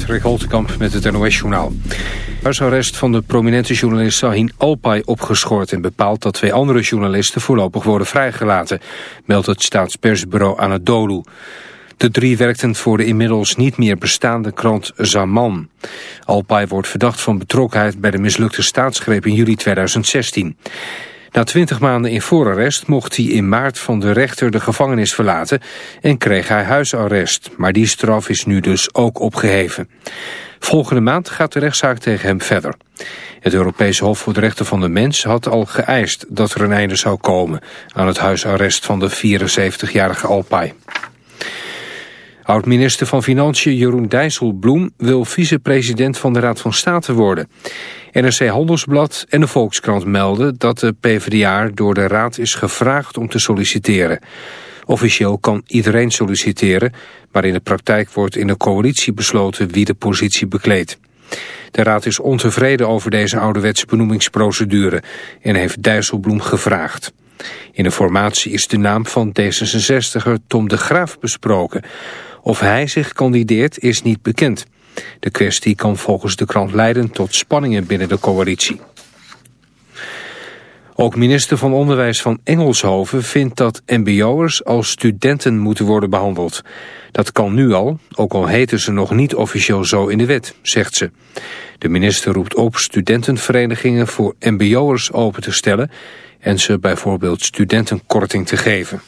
Patrick Holtekamp met het NOS-journaal. Huisarrest van de prominente journalist Sahin Alpay opgeschort... en bepaalt dat twee andere journalisten voorlopig worden vrijgelaten... meldt het staatspersbureau Anadolu. De drie werkten voor de inmiddels niet meer bestaande krant Zaman. Alpay wordt verdacht van betrokkenheid bij de mislukte staatsgreep in juli 2016. Na twintig maanden in voorarrest mocht hij in maart van de rechter de gevangenis verlaten en kreeg hij huisarrest. Maar die straf is nu dus ook opgeheven. Volgende maand gaat de rechtszaak tegen hem verder. Het Europese Hof voor de Rechten van de Mens had al geëist dat er een einde zou komen aan het huisarrest van de 74-jarige Alpay. Oud-minister van Financiën Jeroen Dijsselbloem wil vicepresident van de Raad van State worden. NRC Handelsblad en de Volkskrant melden dat de PvdA door de Raad is gevraagd om te solliciteren. Officieel kan iedereen solliciteren, maar in de praktijk wordt in de coalitie besloten wie de positie bekleedt. De Raad is ontevreden over deze ouderwetse benoemingsprocedure en heeft Dijsselbloem gevraagd. In de formatie is de naam van D66er Tom de Graaf besproken. Of hij zich kandideert is niet bekend. De kwestie kan volgens de krant leiden tot spanningen binnen de coalitie. Ook minister van Onderwijs van Engelshoven vindt dat mbo'ers als studenten moeten worden behandeld. Dat kan nu al, ook al heten ze nog niet officieel zo in de wet, zegt ze. De minister roept op studentenverenigingen voor mbo'ers open te stellen en ze bijvoorbeeld studentenkorting te geven.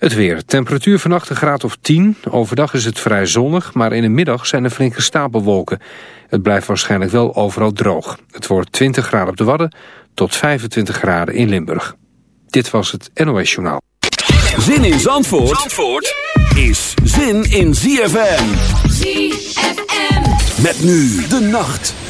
Het weer. Temperatuur vannacht een graad of 10. Overdag is het vrij zonnig, maar in de middag zijn er flinke stapelwolken. Het blijft waarschijnlijk wel overal droog. Het wordt 20 graden op de Wadden tot 25 graden in Limburg. Dit was het NOS Journaal. Zin in Zandvoort, Zandvoort is zin in ZFM. ZFM. Met nu de nacht.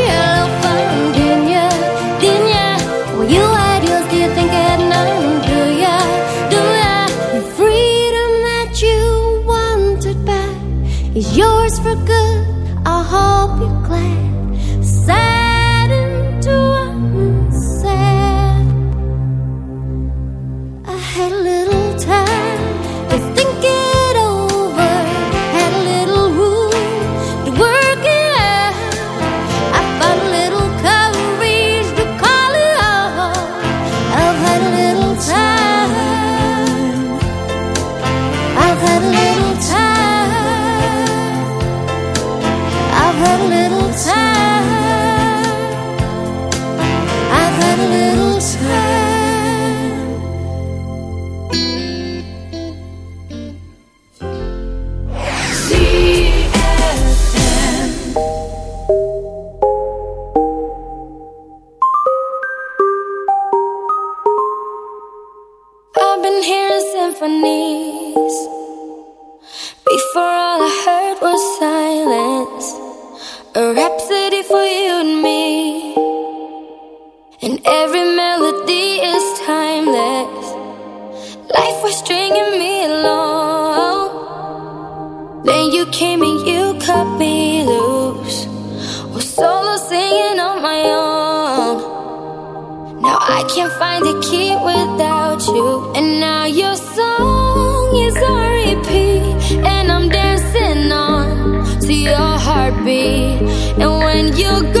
when you go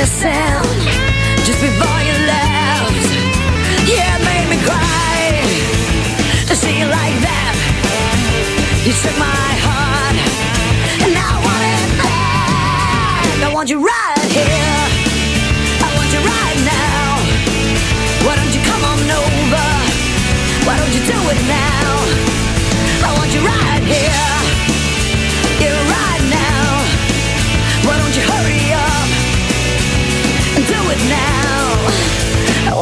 a just before you left. Yeah, it made me cry to see you like that. You took my heart, and I want it back. I want you right.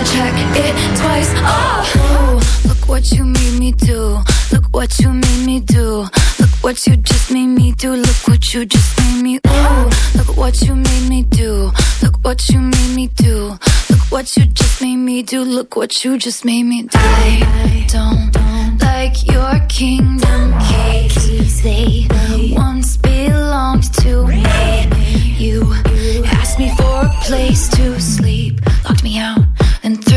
gonna check it twice. Oh, Ooh, look what you made me do. Look what you made me do. Look what you just made me do. Look what you just made me. Oh, look what you made me do. Look what you made me do. Look what you just made me do. Look what you just made me do. I don't like your kingdom keys. They once belonged to me. You asked me for a place to sleep, locked me out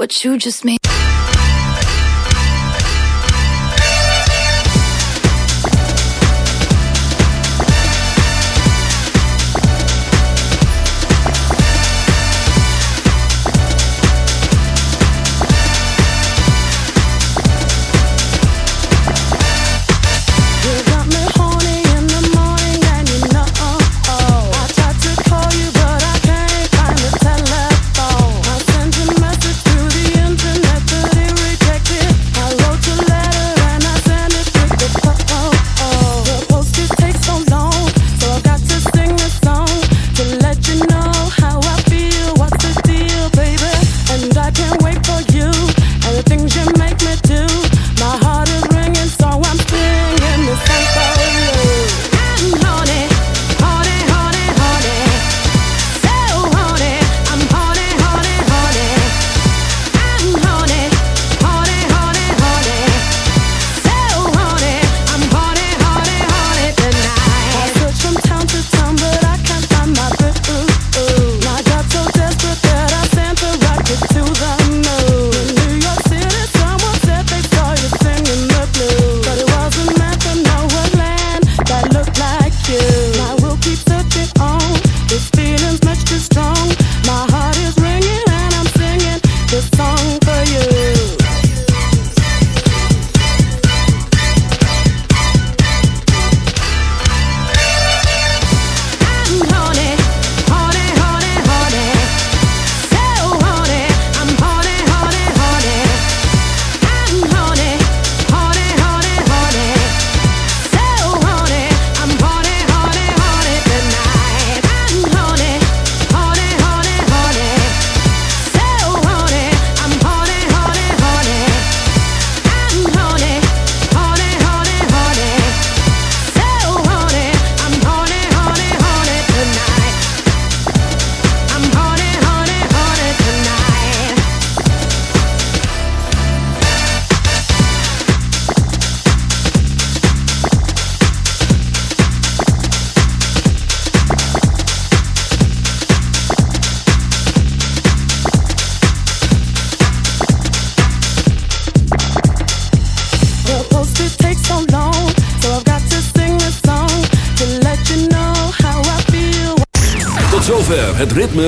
what you just made.